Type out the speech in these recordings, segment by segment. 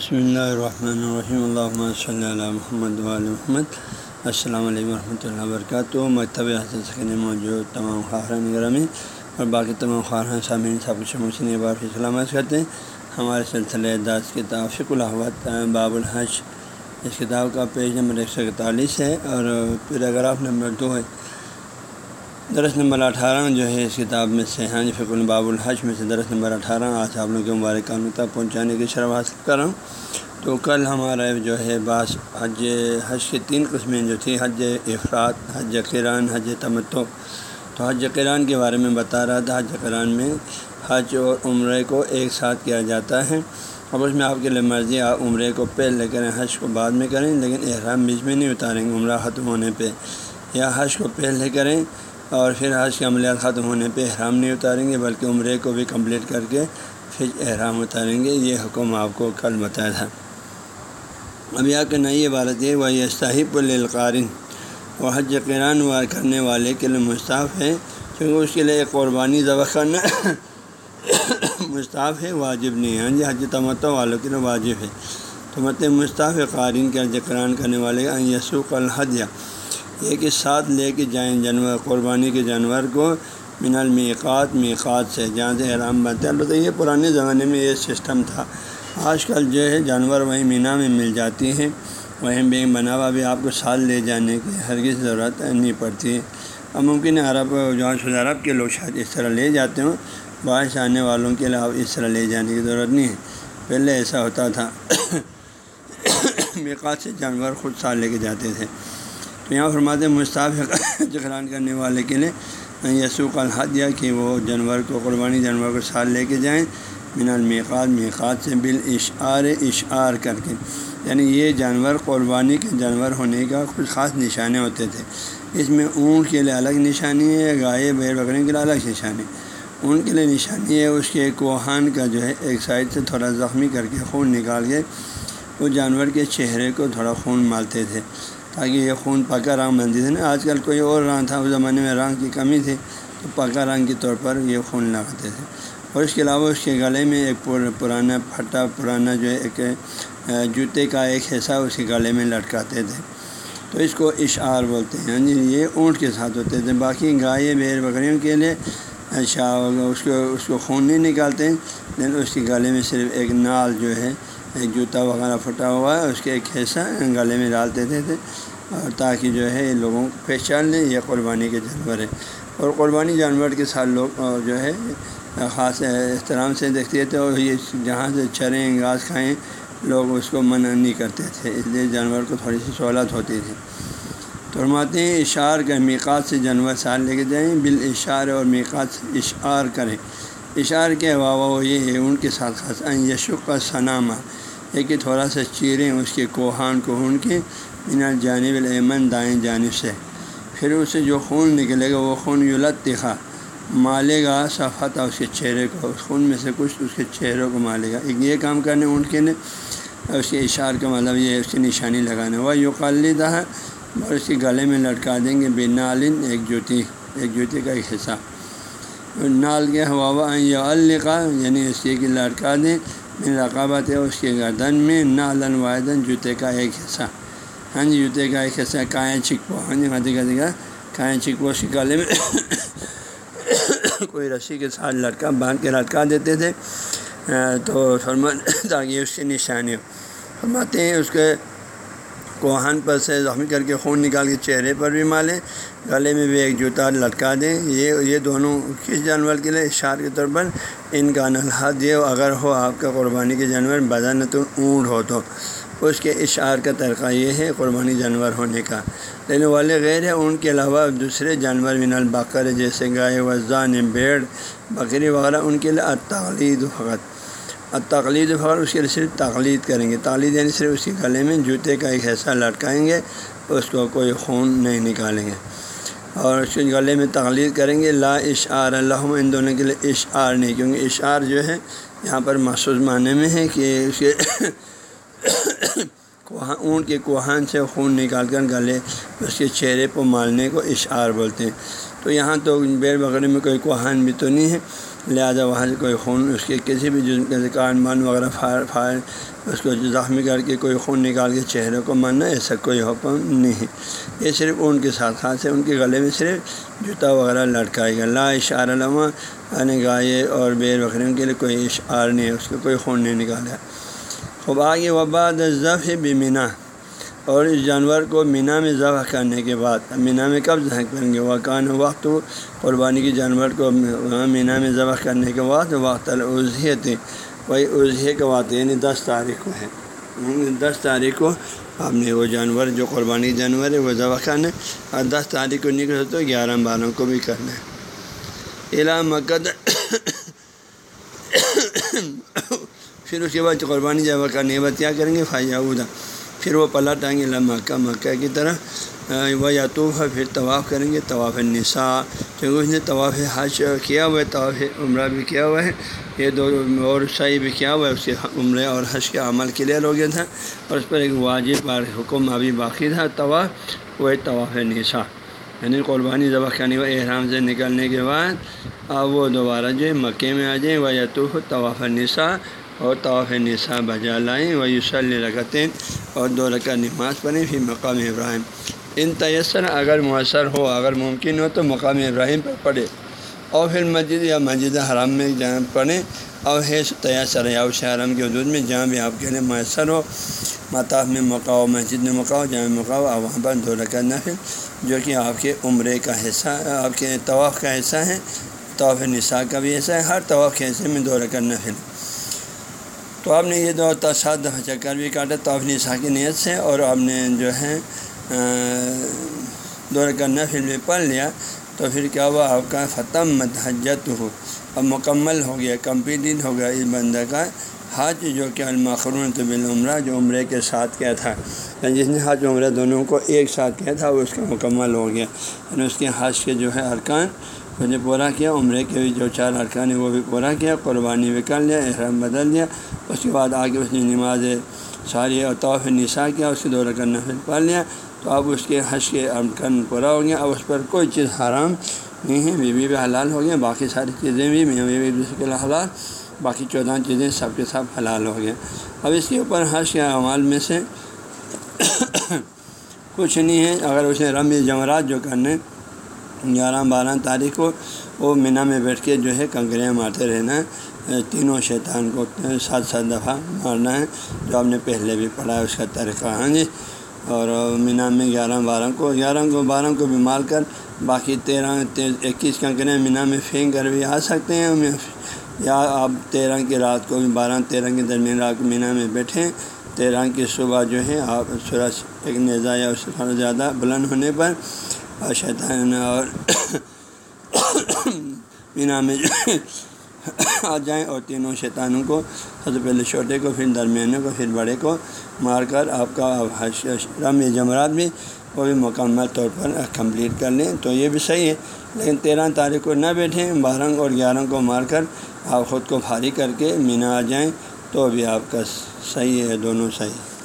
بسم اللہ الرحمن الرحیم اللہ صلی اللہ محمد محمد السلام علیکم ورحمۃ اللہ وبرکاتہ مکتب حسن سکن موجود تمام خارن گرامی اور باقی تمام خارن سامعین سب کچھ بار کی سلامت کرتے ہیں ہمارے سلسلہ داس کتاب فک الحوت باب الحج اس کتاب کا پیج نمبر ایک سو اکتالیس ہے اور پیراگراف نمبر دو ہے درس نمبر اٹھارہ جو ہے اس کتاب میں سے ہاں فکر باب الحج میں سے درس نمبر اٹھارہ، آج آپ لوگوں کے مبارک کاموں تک پہنچانے کی شرح حاصل کر رہا ہوں۔ تو کل ہمارا جو ہے بعض حج حج کی تین قسمیں جو تھی حج افراد، حج کران حج تمتو تو حج کران کے بارے میں بتا رہا تھا، حج کران میں حج اور عمرے کو ایک ساتھ کیا جاتا ہے۔ اب اس میں آپ کے لیے مرضی آپ عمرے کو پہلے کریں، حج کو بعد میں کریں، لیکن احرام بیچ میں نہیں اتاریں گے، عمرہ ختم ہونے پہ۔ یا حج کو پہلے کریں اور پھر حج کے عملیات ختم ہونے پہ احرام نہیں اتاریں گے، بلکہ عمرے کو بھی کمپلیٹ کر کے پھر احرام اتاریں گے۔ یہ حکم آپ کو کل بتایا تھا۔ اب یہاں کا نئی عبارت ہے وہ یہ صاحب القارن و حج قرآن وار کرنے والے کے لیے مستعف ہے، کیونکہ اس کے لیے ایک قربانی ذبح کرنا مستعف ہے، واجب نہیں ہے۔ ہاں جی حج تمتو والوں کے لیے واجب ہے۔ تو مت مستعف قارن کے حج قرآن کرنے والے یسوق الحج۔ یہ کہ ساتھ لے کے جائیں جانور، قربانی کے جانور کو من المیقات میقات سے، جہاں سے احرام بنتے ہیں۔ البتہ یہ پرانے زمانے میں یہ سسٹم تھا۔ آج کل جو ہے جانور وہیں مینا میں مل جاتی ہیں۔ وہیں بے بنا ہوا بھی آپ کو سال لے جانے کی ہرگز ضرورت نہیں پڑتی۔ ہے اب ممکن ہے عرب جو شد عرب کے لوگ شاید اس طرح لے جاتے ہوں۔ باہر سے آنے والوں کے علاوہ اس طرح لے جانے کی ضرورت نہیں ہے۔ پہلے ایسا ہوتا تھا۔ میقات سے جانور خود سال لے کے جاتے تھے۔ تو یہاں فرماتے مستعف جخران کرنے والے کے لیے۔ یسوق الحدیہ کہ وہ جانور کو قربانی جانور کو سال لے کے جائیں۔ من المیقات میقات سے بال اشعار اشعار کر کے۔ یعنی یہ جانور قربانی کے جانور ہونے کا کچھ خاص نشانے ہوتے تھے۔ اس میں اونٹ کے لیے الگ نشانی ہے، گائے بیر بکرے کے لیے الگ نشانی۔ اون کے لیے نشانی ہے، اس کے کوہان کا جو ہے ایک سائڈ سے تھوڑا زخمی کر کے خون نکال کے وہ جانور کے چہرے کو تھوڑا خون مالتے تھے۔ تاکہ یہ خون پکا رنگ بنتی تھی نا آج کل کوئی اور رنگ تھا، اس زمانے میں رنگ کی کمی تھی، تو پکا رنگ کے طور پر یہ خون لگاتے تھے۔ اور اس کے علاوہ اس کے گلے میں ایک پرانا پھٹا، پرانا جو ہے، ایک جوتے کا ایک حصہ اس کے گلے میں لٹکاتے تھے۔ تو اس کو اشعار بولتے ہیں۔ ہاں جی یہ اونٹ کے ساتھ ہوتے تھے۔ باقی گائے بیر بکریوں کے لیے اچھا اس کو اس کو خون نہیں نکالتے۔ لیکن اس کے گلے میں صرف ایک نال جو ہے، ایک جوتا وغیرہ پھٹا ہوا ہے، اس کے ایک حصہ گلے میں ڈالتے تھے۔ تاکہ جو ہے لوگوں کو پہچان لیں، یہ قربانی کے جانور ہے اور قربانی جانور کے ساتھ لوگ جو ہے، خاص احترام سے دیکھتے تھے اور یہ جہاں سے چریں، گھاس کھائیں، لوگ اس کو منع نہیں کرتے تھے، اس لیے جانور کو تھوڑی سی سہولت ہوتی تھی۔ تو فرماتے ہیں، اشعار کا میقات سے جانور سال لے کے جائیں بال اشعار اور میقات سے اشعار کریں۔ اشعار کے علاوہ وہ یہ ہے، ان کے ساتھ خاص یشق کا ثنامہ ہے کہ تھوڑا سا چیریں، اس کے کوہان کو ان کے بنا جانب العمن دائیں جانب سے۔ پھر اسے جو خون نکلے گا، وہ خون یلت تخا مالے گا، صفحت اس کے چہرے کو۔ اس خون میں سے کچھ اس کے چہروں کو مالے گا۔ ایک یہ کام کرنے اونٹ کے لیے اس کے اشار کا مطلب یہ اس کی نشانی لگانا وہ یو قلدہ ہے اور اس کے گلے میں لٹکا دیں گے۔ بے نالن ایک جوتی ایک جوتی کا ایک حصہ۔ نال کے ہوا یا القا یعنی اس کے لٹکا دیں۔ رقابت ہے اس کے گردن میں نالن واحدن جوتے کا ایک حصہ۔ ہاں جی جوتے کا ایک حصہ کائیں چکپو ہاں جی ہاتھی کا دیکھا کائیں چکپو اس کے گلے میں کوئی رسی کے ساتھ لٹکا باندھ کے لٹکا دیتے تھے تو فرما تاکہ اس کی نشانی ہو فرماتے ہیں اس کے کوہان پر سے زخمی کر کے خون نکال کے چہرے پر بھی مالیں گلے میں بھی ایک جوتا لٹکا دیں یہ یہ دونوں کس جانور کے لیے اشار کے طور پر ان کا نلحد یہ اگر ہو آپ کا قربانی کے جانور بدن تو اونٹ ہو تو اس کے اشعار کا طریقہ یہ ہے، قربانی جانور ہونے کا۔ لیکن والے غیر ہے ان کے علاوہ دوسرے جانور من البقر جیسے گائے وزان بیڑ، بکری وغیرہ، ان کے لیے تقلید فقط۔ تقلید فخر اس کے لیے صرف تقلید کریں گے۔ تقلید یعنی صرف اس کے گلے میں جوتے کا ایک حصہ لٹکائیں گے، اس کو کوئی خون نہیں نکالیں گے۔ اور اس کے گلے میں تقلید کریں گے، لا اشعار اللہ ان دونوں کے لیے اشعار نہیں، کیونکہ اشعار جو ہے، یہاں پر محسوس معنی میں ہے کہ اس کے اونٹ کے کوہان سے خون نکال کر گلے اس کے چہرے کو مالنے کو اشعار بولتے ہیں۔ تو یہاں تو بیر بغیر میں کوئی کوہان بھی تو نہیں ہے۔ لہٰذا وہاں سے کوئی خون اس کے کسی بھی جسم کے کان بان وغیرہ فائر فائر اس کو زخمی کر کے کوئی خون نکال کے چہرے کو ماننا ایسا کوئی حکم نہیں ہے۔ یہ صرف ان کے ساتھ خاص ہے ان کے گلے میں صرف جوتا وغیرہ لٹکائے گا۔ لا اشار علامہ یعنی گائے اور بیر بکریوں کے لیے کوئی اشعار نہیں ہے۔ اس کو کوئی خون نہیں نکالا۔ خوب آگے وباد ضف بھی اور اس جانور کو مینا میں ذبح کرنے کے بعد، مینا میں کب ذبح کریں گے؟ وہ کان وقت، قربانی کے جانور کو مینا میں ذبح کرنے کے بعد، وقت العزیت وہی عضحے کا واقع یعنی دس تاریخ کو ہے۔ دس تاریخ کو آپ نے وہ جانور، جو قربانی جانور ہے، وہ ذبح کرنا ہے۔ اور دس تاریخ کو نکل تو گیارہ بارہ کو بھی کرنا ہے۔ الا مقد پھر اس کے بعد قربانی ذبح کرنے کے بعد کیا کریں گے؟ فائدہ پھر وہ پلٹ آئیں گے مکہ مکہ کی طرح۔ وہ یاتوف ہے پھر طواف کریں گے، طواف نساء کیونکہ اس نے طواف حج کیا ہوا ہے، طواف عمرہ بھی کیا ہوا ہے۔ یہ دو اور صحیح بھی کیا ہوا ہے، اس کے عمرے اور حج کے عمل کلیئر ہو گیا تھا۔ اور اس پر ایک واجب اور حکم ابھی باقی تھا، طواف وہ طواف نساء یعنی قربانی ذبح کرنے و احرام سے نکلنے کے بعد، اب وہ دوبارہ جو مکے میں آ جائیں۔ وہ یتوف طواف نساء اور طواف نساء بجا لائیں وہ یوسل رکھتے اور دو رکعت نماز پڑھیں پھر مقام ابراہیم۔ ان تیسر اگر میسر ہو، اگر ممکن ہو تو مقام ابراہیم پر پڑھے اور پھر مسجد یا مسجد حرام میں جہاں پڑھیں اور ہے تیسر یا اس حرام کے حدود میں جہاں بھی آپ کے لیے میسر ہو، مطاف میں موقع ہو، مسجد میں موقع ہو جہاں موقع ہو، آپ وہاں پر دو رکعت نفل جو کہ آپ کے عمرے کا حصہ، آپ کے طواف کا حصہ ہے طواف نساء کا بھی حصہ ہے، ہر طواف کے حصے میں دو رکعت نفل تو آپ نے یہ دو سات دفعہ چکر بھی کاٹا طواف نساء کی نیت سے اور آپ نے جو ہے دو رکعت نفل بھی پڑھ لیا تو پھر کیا ہوا؟ آپ کا ختم متحجت ہو اب مکمل ہو گیا، کمپلیٹ ہو گیا اس بندہ کا حج جو کہ المخرون تو بالعمرہ جو عمرے کے ساتھ کیا تھا۔ یعنی جس نے حج عمرہ دونوں کو ایک ساتھ کیا تھا، وہ اس کا مکمل ہو گیا۔ یعنی اس کے حج کے جو ہے ارکان اس نے پورا کیا، عمرے کے بھی جو چار ارکان ہیں وہ بھی پورا کیا، قربانی بھی کر لیا، احرام بدل دیا، اس کے بعد آگے اس نے نماز ساری اور توف نساء کیا، اس کے دو رکن نفل پڑھ لیا، تو اب اس کے حج کے ارکان پورا ہو گیا۔ اب اس پر کوئی چیز حرام نہیں ہے، بیوی بھی حلال ہو گیا، باقی ساری چیزیں بھی، میاں بیوی دوسرے کے حلال، باقی چودہ چیزیں سب کے سب حلال ہو گئے اب اس کے اوپر حج کے اعمال میں سے کچھ نہیں ہے۔ اگر اسے رم جمعرات جو کرنے گیارہ بارہ تاریخ کو وہ مینا میں بیٹھ کے جو ہے کنکریاں مارتے رہنا ہے۔ تینوں شیطان کو سات سات دفعہ مارنا ہے۔ جو آپ نے پہلے بھی پڑھا ہے اس کا طریقہ ہاں جی۔ اور مینا میں گیارہ بارہ کو، گیارہ کو، بارہ کو بھی مار کر باقی تیرہ اکیس کنکریاں مینا میں پھینک کر بھی آ سکتے ہیں۔ یا آپ تیرہ کی رات کو بھی بارہ، تیرہ کے درمیان رات مینا میں بیٹھیں تیرہ کی صبح جو ہے آپ سورج ایک نیزا یا اس سے زیادہ بلند ہونے پر شیطان اور مینا میں آ جائیں اور تینوں شیطانوں کو، سب سے پہلے چھوٹے کو، پھر درمیانے کو، پھر بڑے کو مار کر آپ کا رم جمعرات بھی وہ بھی مکمل طور پر کمپلیٹ کر لیں۔ تو یہ بھی صحیح ہے، لیکن تیرہ تاریخ کو نہ بیٹھیں بارہ اور گیارہ کو مار کر آپ خود کو فارغ کر کے مینا آ جائیں تو بھی آپ کا صحیح ہے، دونوں صحیح۔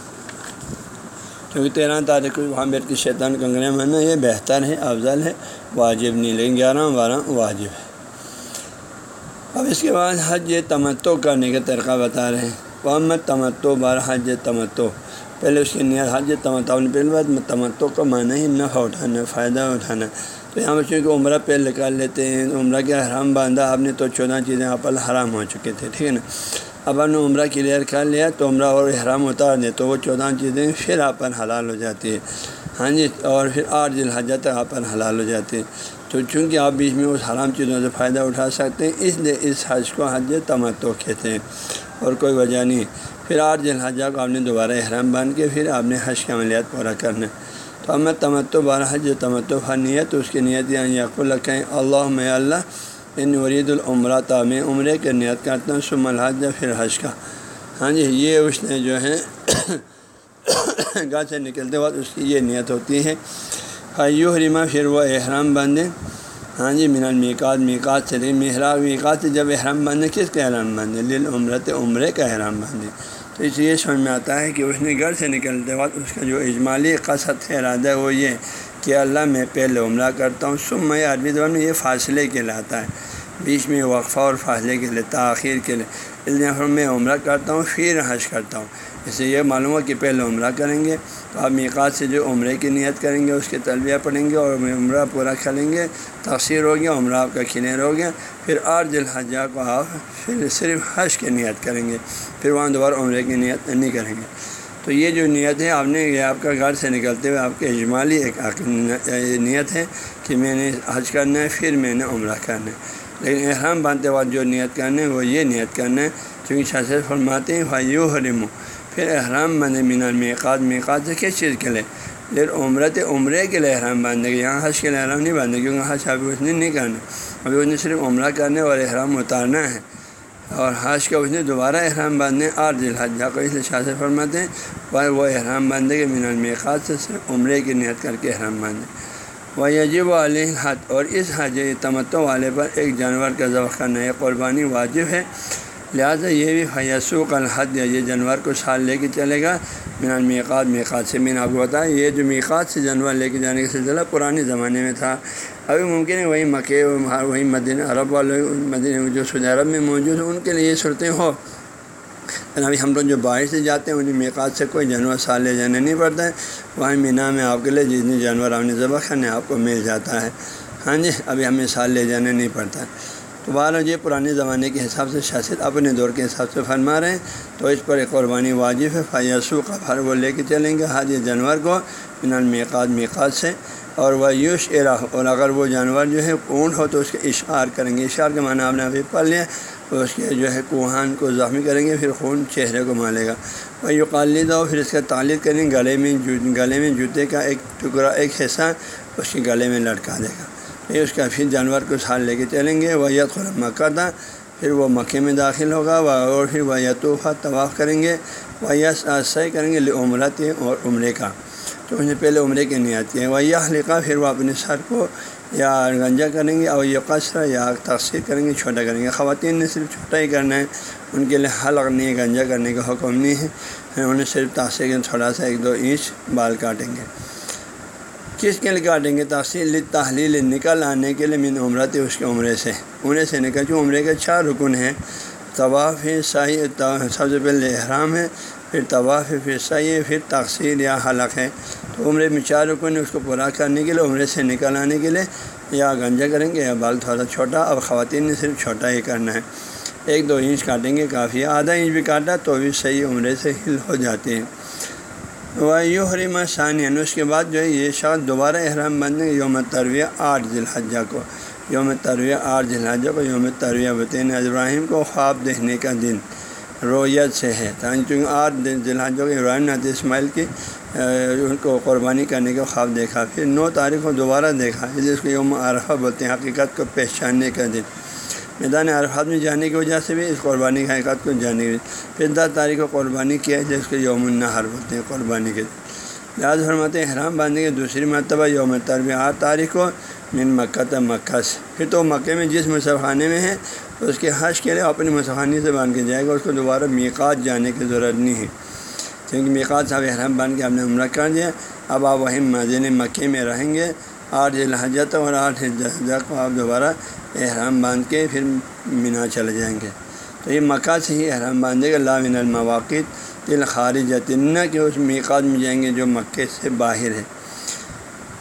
کیونکہ تیرہ تاریخ کو وہاں بیٹھ کے شیطان کنگنے ماننا یہ بہتر ہے، افضل ہے، واجب نہیں، لیکن گیارہ بارہ واجب ہے۔ اب اس کے بعد حج تمتو کرنے کا طریقہ بتا رہے ہیں۔ محمد تمتو بارہ حج تمتو۔ پہلے اس کی نیت حج تمتو نے بات تمتو کا معنی ہی نفع اٹھانا، فائدہ اٹھانا۔ تو یہاں بچوں کو عمرہ پہ نکال لیتے ہیں، عمرہ کے حرام باندھا، آپ نے تو چودہ چیزیں آپ حرام ہو چکے تھے، ٹھیک ہے نا؟ اب آپ نے عمرہ کلیئر کر لیا تو عمرہ اور احرام اتار دیں تو وہ چودہ چیزیں پھر آپ پر حلال ہو جاتی ہے ہاں جی اور پھر آٹھ دن حجت تک آپ پر حلال ہو جاتے ہیں۔ تو چونکہ آپ بیچ میں اس حرام چیزوں سے فائدہ اٹھا سکتے ہیں، اس لیے اس حج کو حج تمتو کہتے ہیں۔ اور کوئی وجہ نہیں۔ پھر آٹھ دن حجہ کو آپ نے دوبارہ احرام باندھ کے پھر آپ نے حج کے عملیات پورا کرنا۔ تو اب میں تمتو بارہ حج تمتو ہر نیت اس کی نیت یعنی یقول رکھیں اللہ میں اللہ ان ورید العمرہ تعم عمرے کے نیت کرتا ہوں سم الحج پھر حج کا۔ ہاں جی یہ اس نے جو ہے گاہ سے نکلتے وقت اس کی یہ نیت ہوتی ہے۔ حیو حریمہ پھر وہ احرام باندھیں ہاں جی من المیکات میکات سے محراب میکات سے جب احرام باندھیں کس کا احرام باندھیں لل عمرت عمرے کا احرام باندھیں تو اس لیے سمجھ میں آتا ہے کہ اس نے گھر سے نکلتے وقت اس کا جو اجمالی قصد ہے، ارادہ ہے وہ یہ کہ اللہ میں پہلے عمرہ کرتا ہوں سب میں عربی زبان میں یہ فاصلے کہلاتا ہے۔ بیچ میں وقفہ اور فاصلے کے لیے، تاخیر کے لیے۔ اس لیے میں عمرہ کرتا ہوں، پھر حج کرتا ہوں۔ اس سے یہ معلوم ہو کہ پہلے عمرہ کریں گے، تو آپ میقات سے جو عمرے کی نیت کریں گے، اس کے تلبیہ پڑھیں گے اور عمرہ پورا کھلیں گے۔ تقسیر ہو گیا، عمرہ آپ کا کھلیر ہو گیا۔ پھر آٹھ دل حجہ کو آپ پھر صرف حج کی نیت کریں گے، پھر وہاں دوبارہ عمرے کی نیت نہیں کریں گے۔ تو یہ جو نیت ہے، آپ نے یہ آپ کا گھر سے نکلتے ہوئے آپ کے اجمالی ایک نیت ہے کہ میں نے حج کرنا ہے، پھر میں نے عمرہ کرنا ہے۔ لیکن احرام باندھتے وقت جو نیت کرنا ہے، وہ یہ نیت کرنا ہے کیونکہ شاہ فرماتے ہیں فیو حرم پھر احرام بندے مینار میقات میقات سے کس چیز کے لیے؟ لیکن عمرت عمرے کے لیے احرام باندھے گے یہاں حج کے لیے احرام نہیں باندھے کیونکہ حج ابھی اس نے نہیں کرنا۔ ابھی اس نے صرف عمرہ کرنے اور احرام اتارنا ہے۔ اور حج کا اس نے دوبارہ احرام باندھے اور دل حجہ کو اس لیے شاہ فرماتے ہیں پر وہ احرام باندھے کے من المیقات سے صرف عمرے کی نیت کر کے احرام باندھے۔ وہ یجب علیہ حج اور اس حج تمتو والے پر ایک جانور کا ذبح کرنا ہے قربانی واجب ہے۔ لہٰذا یہ بھی فیسوق الحد یا یہ جانور کو سال لے کے چلے گا۔ مینان میقات میقات سے میں نے آپ کو بتایا یہ جو میقات سے جانور لے کے جانے کا سلسلہ پرانے زمانے میں تھا۔ ابھی ممکن ہے وہی مکے وہی مدین عرب والے مدین جو سعودی عرب میں موجود ہیں، ان کے لیے یہ صورتیں ہو ابھی ہم لوگ جو باہر سے جاتے ہیں، انہیں میقات سے کوئی جانور سال لے جانا نہیں پڑتا ہے۔ وہیں مینا میں آپ کے لیے جتنے جانور آپ نے ذبح کرنے آپ کو مل جاتا ہے۔ ہاں جی ابھی ہمیں سال لے جانا نہیں پڑتا۔ ہے تو بہر یہ پرانے زمانے کے حساب سے شاست اپنے دور کے حساب سے فرما رہے ہیں۔ تو اس پر ایک قربانی واجب ہے۔ فیاسو کا پھر وہ لے کے چلیں گے حاج جانور کو بنان میقات میقات سے۔ اور وہ یوش ارا اور اگر وہ جانور جو ہے اونٹ ہو تو اس کے اشعار کریں گے۔ اشعار کے معنی آپ نے ابھی پڑھ لیا۔ تو اس کے جو ہے کوہان کو زخمی کریں گے، پھر خون چہرے کو مالے گا۔ وہ یو قالد ہو پھر اس کا تعلق کریں گے گلے میں گلے میں جوتے کا ایک ٹکڑا، ایک حصہ اس کے گلے میں لٹکا دے گا۔ پھر اس کا پھر جانور کو سال لے کے چلیں گے وہ یت مکہ تھا، پھر وہ مکے میں داخل ہوگا اور پھر وہ یتوفہ طواف کریں گے وہ یس صحیح کریں گے عمرت اور عمرے کا۔ تو انہیں پہلے عمرے کی نیت کی ہے۔ وہ یہ لکھا پھر وہ اپنے سر کو یا گنجا کریں گے اور یہ قصر یا تقسیر کریں گے، چھوٹا کریں گے۔ خواتین نے صرف چھوٹا ہی کرنا ہے، ان کے لیے حلق نہیں ہے، گنجا کرنے کا حکم نہیں ہے۔ انہیں صرف تاثیر تھوڑا سا ایک دو انچ بال کاٹیں گے۔ کس کے لیے کاٹیں گے؟ تحصیل تحلیل نکل آنے کے لیے من عمرہ تھی اس کے عمرے سے۔ عمرے سے نکل چوں عمرے کے چار رکن ہیں۔ طواف ہے سائی سب سے پہلے احرام ہے، پھر طواف ہے پھر سائی ہے پھر تقسیر یا حلق ہے۔ تو عمرے میں چار رکن ہے اس کو پورا کرنے کے لیے عمرے سے نکل آنے کے لیے یا گنجا کریں گے یا بال تھوڑا چھوٹا، اب خواتین نے صرف چھوٹا ہی کرنا ہے۔ ایک دو انچ کاٹیں گے، کافی ہے۔ آدھا انچ بھی کاٹا تو بھی صحیح عمرے سے ہل ہو جاتے ہیں۔ یو حرمہ ثانیہ اس کے بعد جو ہے یہ شخص دوبارہ احرام بننے یوم ترویہ آٹھ ذی الحجہ کو۔ یوم ترویہ آٹھ ذی الحجہ کو یوم ترویہ بتین ابراہیم کو خواب دیکھنے کا دن رویت سے ہے۔ چونکہ آٹھ ذی الحجہ کو ابراہیم نت اسماعیل کی ان کو قربانی کرنے کا خواب دیکھا۔ پھر نو تاریخ کو دوبارہ دیکھا۔ جس کو یوم عرفہ بولتے ہیں، حقیقت کو پہچاننے کا دن۔ میدان عرفات میں جانے کی وجہ سے بھی اس قربانی کی حقیقت کو جانے کی پھر دس تاریخ کو قربانی کیا ہے جس کو یوم النہر بولتے ہیں، قربانی کے لہٰذا فرماتے ہیں احرام باندھنے کے دوسری مرتبہ یوم تربیہ آٹھ تاریخ کو من مکہ تب مکہ سے پھر تو مکے میں جس مصحفانے میں ہے، اس کے حج کے لیے اپنی مصحفانی سے باندھ کے جائے گا، اس کو دوبارہ میقات جانے کی ضرورت نہیں ہے۔ کیونکہ میقات صاحب احرام باندھ کے آپ نے عمرہ کر دیا، اب آپ وہیں مدین مکے میں رہیں گے آٹھ الحجت اور آٹھ جہجہ کو آپ دوبارہ احرام باندھ کے پھر مینا چلے جائیں گے۔ تو یہ مکہ سے ہی احرام باندھے گا، لا من المواقع دل خارج نہ کہ اس میقات میں جائیں گے جو مکے سے باہر ہے۔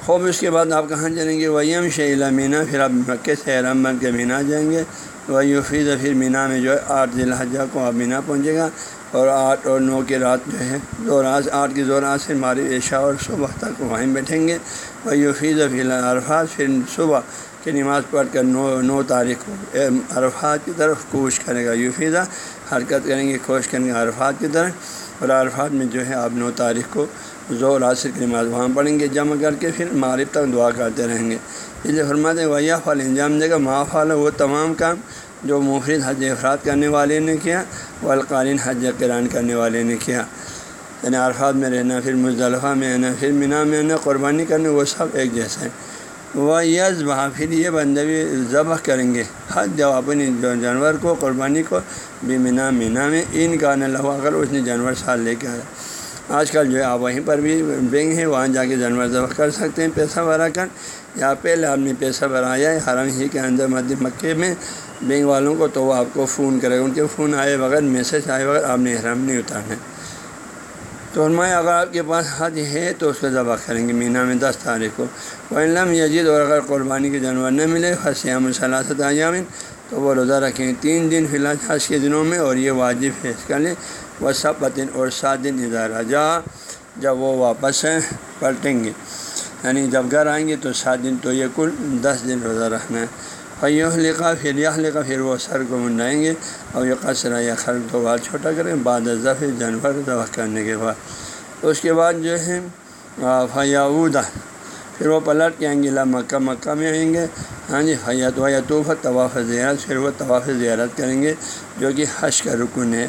خوب، اس کے بعد آپ کہاں چلیں گے؟ ویم شیلا مینا پھر آپ مکے سے احرام باندھ کے مینا جائیں گے۔ وہی فیض پھر مینا میں جو ہے آٹھ ذی الحجہ کو آپ مینا پہنچے گا۔ اور آٹھ اور نو کی رات جو ہے۔ دو رات آٹھ کی دو رات سے ہماری عشاء اور صبح تک وہیں بیٹھیں گے۔ وہی فیض فی الحال پھر صبح کی نماز پڑھ کر نو نو تاریخ کو عرفات کی طرف کوش کرے گا۔ یوفیزہ حرکت کریں گے کوش کریں گے عرفات کی طرف۔ اور عرفات میں جو ہے، آپ نو تاریخ کو زور عاصر کی نماز وہاں پڑھیں گے۔ جمع کر کے پھر معرف تک دعا کرتے رہیں گے۔ اس لیے فرماتے ہیں ویا فال انجام دے گا۔ معاف وہ تمام کام جو مفرد حج افراد کرنے والے نے کیا وہ القالین حج کران کرنے والے نے کیا۔ یعنی عرفات میں رہنا، پھر مصطلفہ میں رہنا، پھر مینا میں رہنا، قربانی کرنے وہ سب ایک جیسا ہے۔ وہ یز وہاں، پھر یہ بندے بھی ذبح کریں گے۔ حد جب اپنی جانور کو، قربانی کو، بھی مینا مینا میں، ان کا نہ لہو اگر اس نے جانور سال لے کے آیا۔ آج کل جو ہے، آپ وہیں پر بھی بینک ہے وہاں جا کے جانور ذبح کر سکتے ہیں، پیسہ بھرا کر۔ یا پہلے آپ نے پیسہ بھرایا ہے، حرم ہی کے اندر مدد مکے میں بینک والوں کو تو وہ آپ کو فون کرے گا۔ ان کے فون آئے بغیر میسج آئے بغیر آپ نے حرم نہیں اتارنا ہے تو فرمایا اگر آپ کے پاس حج ہے تو اس کو ذبح کریں گے مینا میں دس تاریخ کو۔ وہ علم یجید اور اگر قربانی کے جانور نہ ملے حسیام الصلاثت ایامن تو وہ روزہ رکھیں۔ گے تین دن فی الحال حج کے دنوں میں، اور یہ واجب ہے۔ اس کا لیں وہ سب دن اور سات دن ادارہ جا جب وہ واپس پلٹیں گے۔ یعنی جب گھر آئیں گے تو سات دن تو یہ کل دس دن روزہ رکھنا ہے۔ فیح لکھا پھر یہ لکھا پھر وہ سر کو منڈائیں گے۔ اور یہ قصرہ یا خر کو بال چھوٹا کریں، بعد ذبح جانور ذبح کرنے کے بعد۔ اس کے بعد جو ہے فیاودہ پھر وہ پلٹ کے آئیں گے، لا مکہ مکہ میں آئیں گے۔ ہاں جی حیات و یتوف طواف زیارت۔ پھر وہ طواف زیارت کریں گے، جو کہ حج کا رکن ہے۔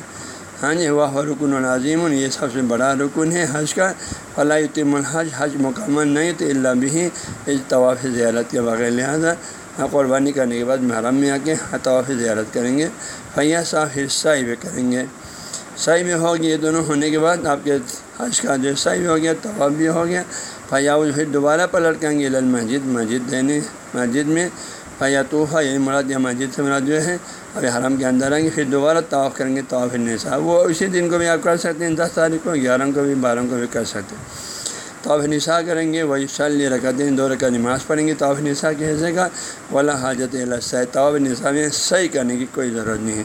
ہاں جی وہ رکن العظیم یہ سب سے بڑا رکن ہے حج کا۔ فلاح الحج، حج مکمل نہیں، تو اللہ بھی اس طواف زیارت کے بغیر۔ لہٰذا قربانی کرنے کے بعد محرم میں آ کے طواف زیارت کریں گے۔ فیا صاف حصہ بھی کریں گے۔ صحیح میں ہو گیا یہ دونوں ہونے کے بعد آپ کے حج کا جو صحیح بھی ہو گیا، طواف بھی ہو گیا۔ فیا پھر دوبارہ پلٹ کریں گے، لل مسجد مسجد دینے، مسجد میں۔ فیا طوفہ یعنی مراد یا مسجد سے مراد جو ہے ابھی حرم کے اندر آئیں گے، پھر دوبارہ طواف کریں گے، طواف نصاب وہ اسی دن کو بھی آپ کر سکتے ہیں، دس تاریخ کو، گیارہ کو بھی، بارہ کو بھی کر سکتے ہیں۔ طواف نساء کریں گے، وہی سال رکھتے دو رکعت نماز پڑھیں گے، طواف نساء کے حصے کا ولا حاجت الصح طواف نساء میں صحیح کرنے کی کوئی ضرورت نہیں ہے۔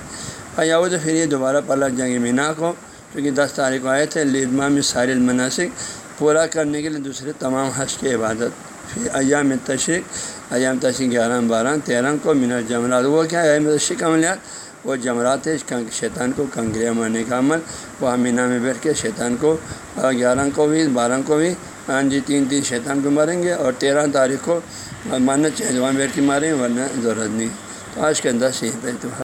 فیا تو پھر یہ دوبارہ پلٹ جائیں گے مینا کو، کیونکہ دس تاریخ کو آئے تھے لدما میں سارے المناسک پورا کرنے کے لیے دوسرے تمام حج کی عبادت۔ پھر ایام تشریق ایام تشریق گیارہ، بارہ، تیرہ کو منٹ جمرات۔ وہ کیا ہے؟ تشریق عملیات۔ وہ جمرات ہے شیطان کو کنکریاں مارنے کا عمل۔ وہ مینا میں بیٹھ کے شیطان کو، گیارہ کو بھی، بارہ کو بھی ہاں جی تین تین شیطان کو ماریں گے اور تیرہ تاریخ کو ماننا چاہیے جوان بیٹھ کے ماریں، ورنہ ضرورت نہیں۔ تو آج کے اندر یہیں پہ تو